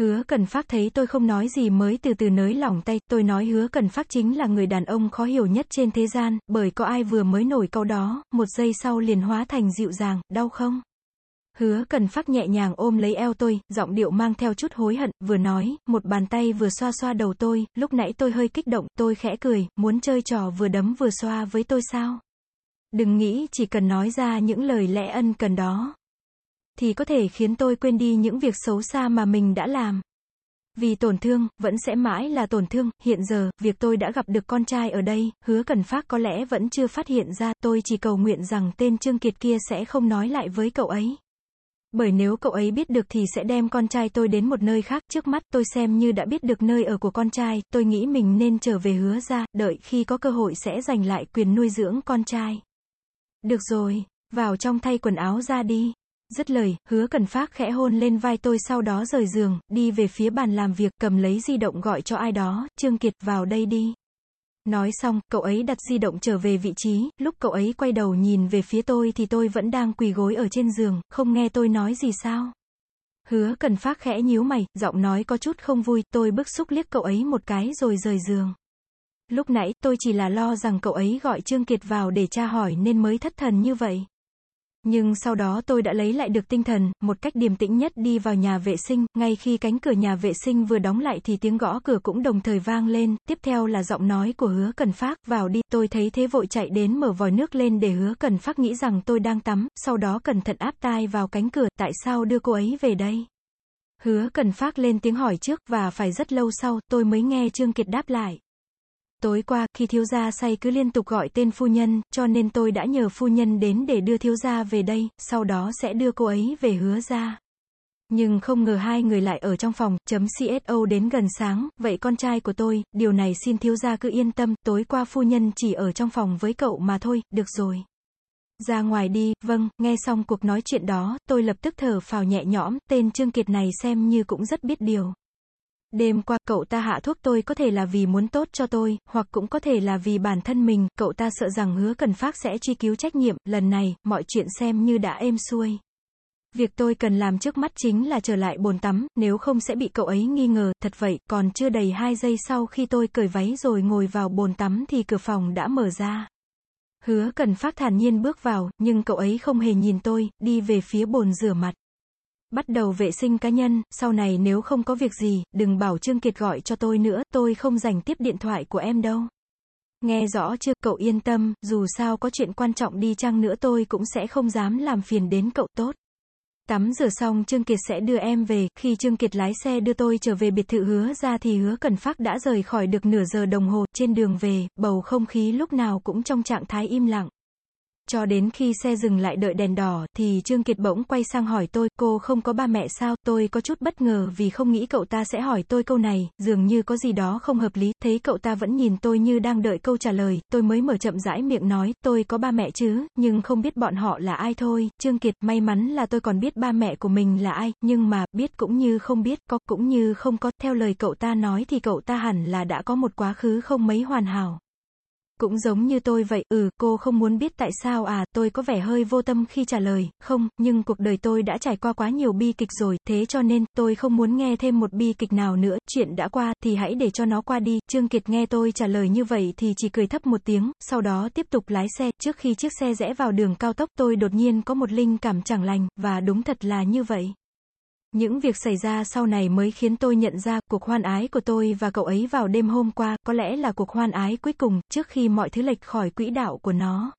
Hứa cần phát thấy tôi không nói gì mới từ từ nới lỏng tay, tôi nói hứa cần phát chính là người đàn ông khó hiểu nhất trên thế gian, bởi có ai vừa mới nổi câu đó, một giây sau liền hóa thành dịu dàng, đau không? Hứa cần phát nhẹ nhàng ôm lấy eo tôi, giọng điệu mang theo chút hối hận, vừa nói, một bàn tay vừa xoa xoa đầu tôi, lúc nãy tôi hơi kích động, tôi khẽ cười, muốn chơi trò vừa đấm vừa xoa với tôi sao? Đừng nghĩ chỉ cần nói ra những lời lẽ ân cần đó, thì có thể khiến tôi quên đi những việc xấu xa mà mình đã làm. Vì tổn thương, vẫn sẽ mãi là tổn thương, hiện giờ, việc tôi đã gặp được con trai ở đây, hứa cần phát có lẽ vẫn chưa phát hiện ra, tôi chỉ cầu nguyện rằng tên Trương Kiệt kia sẽ không nói lại với cậu ấy. Bởi nếu cậu ấy biết được thì sẽ đem con trai tôi đến một nơi khác, trước mắt tôi xem như đã biết được nơi ở của con trai, tôi nghĩ mình nên trở về hứa ra, đợi khi có cơ hội sẽ giành lại quyền nuôi dưỡng con trai. Được rồi, vào trong thay quần áo ra đi. Dứt lời, hứa cần phát khẽ hôn lên vai tôi sau đó rời giường, đi về phía bàn làm việc, cầm lấy di động gọi cho ai đó, Trương Kiệt vào đây đi. Nói xong, cậu ấy đặt di động trở về vị trí, lúc cậu ấy quay đầu nhìn về phía tôi thì tôi vẫn đang quỳ gối ở trên giường, không nghe tôi nói gì sao. Hứa cần phát khẽ nhíu mày, giọng nói có chút không vui, tôi bức xúc liếc cậu ấy một cái rồi rời giường. Lúc nãy, tôi chỉ là lo rằng cậu ấy gọi Trương Kiệt vào để tra hỏi nên mới thất thần như vậy. Nhưng sau đó tôi đã lấy lại được tinh thần, một cách điềm tĩnh nhất đi vào nhà vệ sinh, ngay khi cánh cửa nhà vệ sinh vừa đóng lại thì tiếng gõ cửa cũng đồng thời vang lên, tiếp theo là giọng nói của hứa cần phát, vào đi, tôi thấy thế vội chạy đến mở vòi nước lên để hứa cần phát nghĩ rằng tôi đang tắm, sau đó cẩn thận áp tai vào cánh cửa, tại sao đưa cô ấy về đây? Hứa cần phát lên tiếng hỏi trước và phải rất lâu sau, tôi mới nghe Trương Kiệt đáp lại. Tối qua, khi thiếu gia say cứ liên tục gọi tên phu nhân, cho nên tôi đã nhờ phu nhân đến để đưa thiếu gia về đây, sau đó sẽ đưa cô ấy về hứa ra. Nhưng không ngờ hai người lại ở trong phòng, chấm CSO đến gần sáng, vậy con trai của tôi, điều này xin thiếu gia cứ yên tâm, tối qua phu nhân chỉ ở trong phòng với cậu mà thôi, được rồi. Ra ngoài đi, vâng, nghe xong cuộc nói chuyện đó, tôi lập tức thở phào nhẹ nhõm, tên Trương Kiệt này xem như cũng rất biết điều. Đêm qua, cậu ta hạ thuốc tôi có thể là vì muốn tốt cho tôi, hoặc cũng có thể là vì bản thân mình, cậu ta sợ rằng hứa cần phát sẽ truy cứu trách nhiệm, lần này, mọi chuyện xem như đã êm xuôi. Việc tôi cần làm trước mắt chính là trở lại bồn tắm, nếu không sẽ bị cậu ấy nghi ngờ, thật vậy, còn chưa đầy hai giây sau khi tôi cởi váy rồi ngồi vào bồn tắm thì cửa phòng đã mở ra. Hứa cần phát thản nhiên bước vào, nhưng cậu ấy không hề nhìn tôi, đi về phía bồn rửa mặt. Bắt đầu vệ sinh cá nhân, sau này nếu không có việc gì, đừng bảo Trương Kiệt gọi cho tôi nữa, tôi không dành tiếp điện thoại của em đâu. Nghe rõ chưa, cậu yên tâm, dù sao có chuyện quan trọng đi chăng nữa tôi cũng sẽ không dám làm phiền đến cậu tốt. Tắm rửa xong Trương Kiệt sẽ đưa em về, khi Trương Kiệt lái xe đưa tôi trở về biệt thự hứa ra thì hứa cần phát đã rời khỏi được nửa giờ đồng hồ, trên đường về, bầu không khí lúc nào cũng trong trạng thái im lặng. Cho đến khi xe dừng lại đợi đèn đỏ, thì Trương Kiệt bỗng quay sang hỏi tôi, cô không có ba mẹ sao, tôi có chút bất ngờ vì không nghĩ cậu ta sẽ hỏi tôi câu này, dường như có gì đó không hợp lý, thấy cậu ta vẫn nhìn tôi như đang đợi câu trả lời, tôi mới mở chậm rãi miệng nói, tôi có ba mẹ chứ, nhưng không biết bọn họ là ai thôi, Trương Kiệt, may mắn là tôi còn biết ba mẹ của mình là ai, nhưng mà, biết cũng như không biết, có cũng như không có, theo lời cậu ta nói thì cậu ta hẳn là đã có một quá khứ không mấy hoàn hảo. Cũng giống như tôi vậy, ừ, cô không muốn biết tại sao à, tôi có vẻ hơi vô tâm khi trả lời, không, nhưng cuộc đời tôi đã trải qua quá nhiều bi kịch rồi, thế cho nên, tôi không muốn nghe thêm một bi kịch nào nữa, chuyện đã qua, thì hãy để cho nó qua đi, Trương Kiệt nghe tôi trả lời như vậy thì chỉ cười thấp một tiếng, sau đó tiếp tục lái xe, trước khi chiếc xe rẽ vào đường cao tốc tôi đột nhiên có một linh cảm chẳng lành, và đúng thật là như vậy. Những việc xảy ra sau này mới khiến tôi nhận ra cuộc hoan ái của tôi và cậu ấy vào đêm hôm qua có lẽ là cuộc hoan ái cuối cùng trước khi mọi thứ lệch khỏi quỹ đạo của nó.